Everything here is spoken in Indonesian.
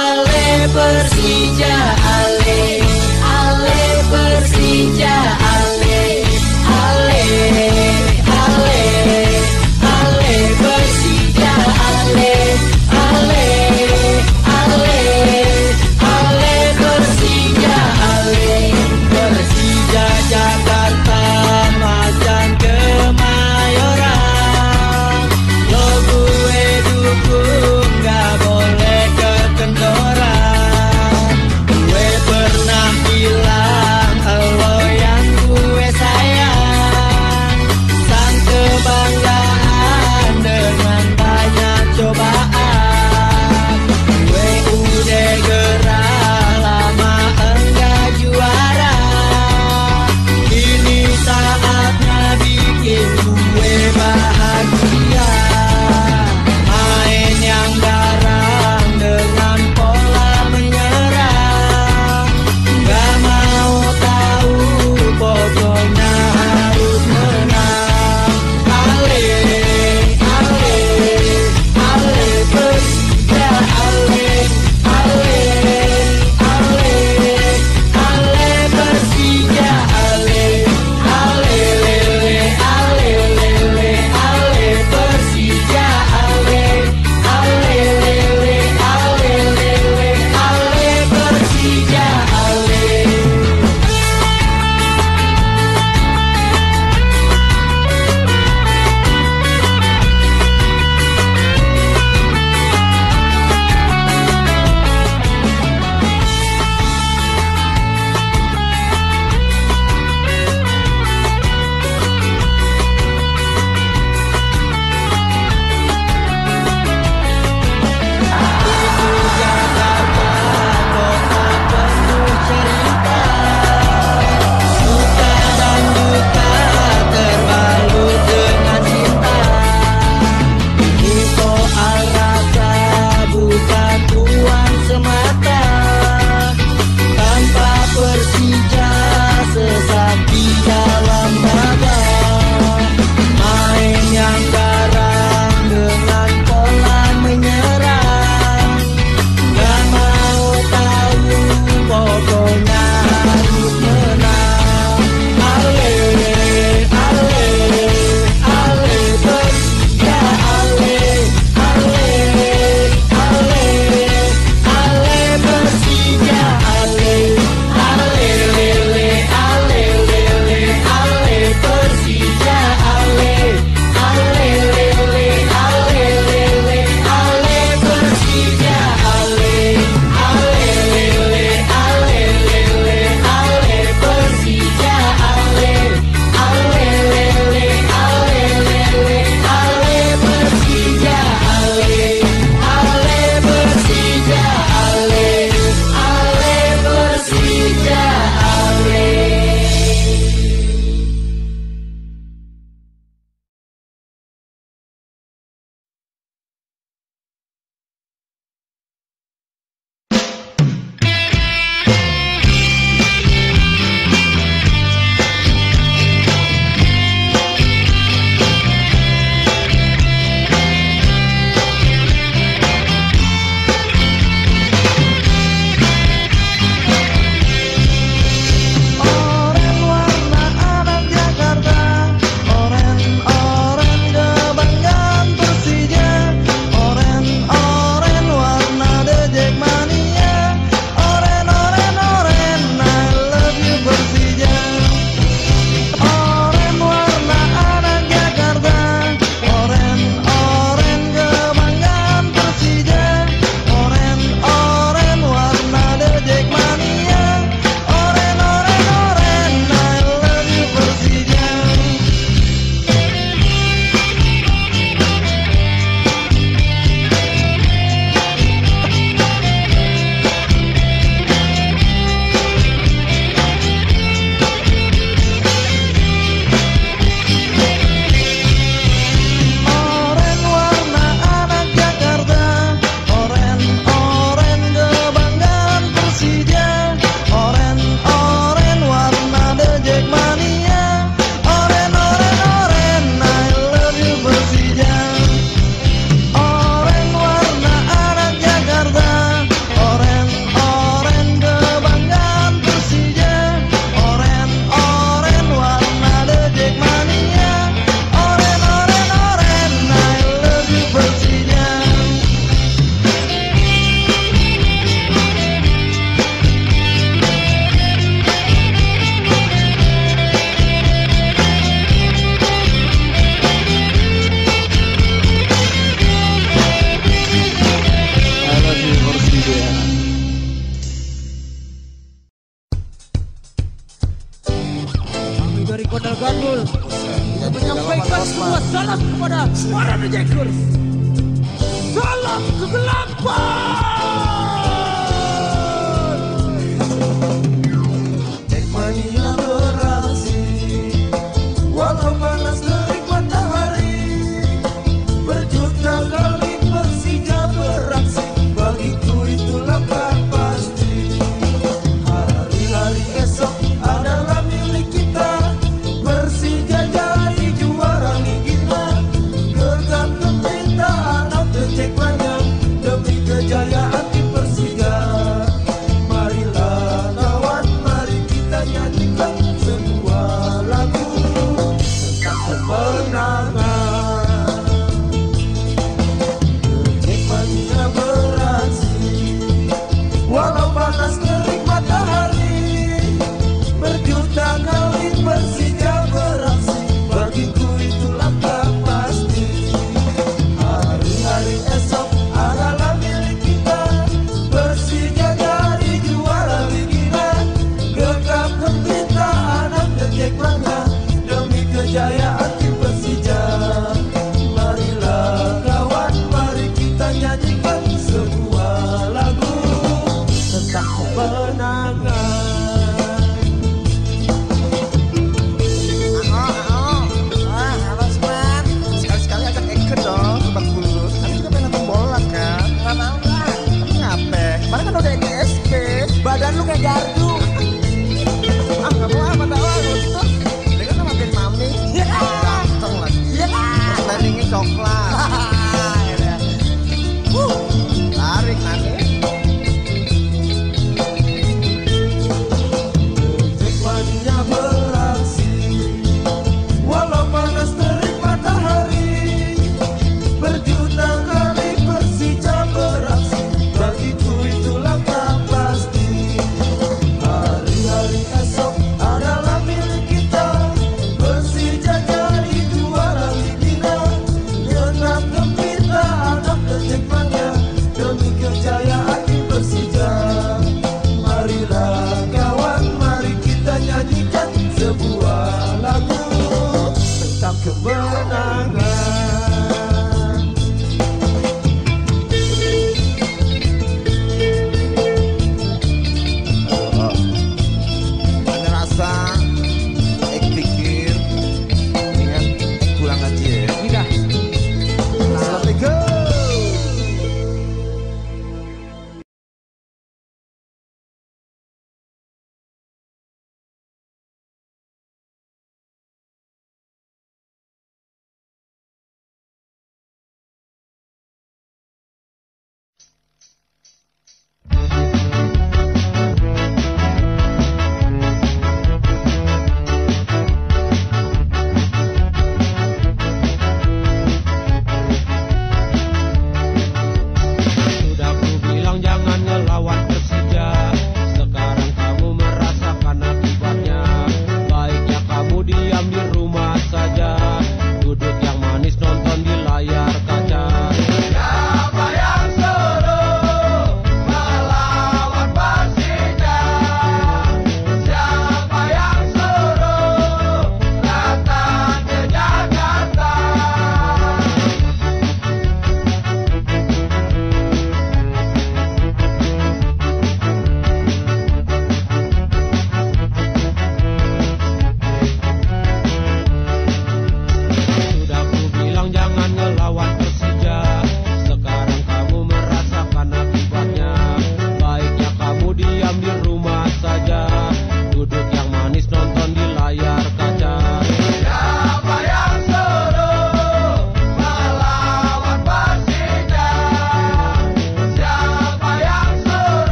oleh Persija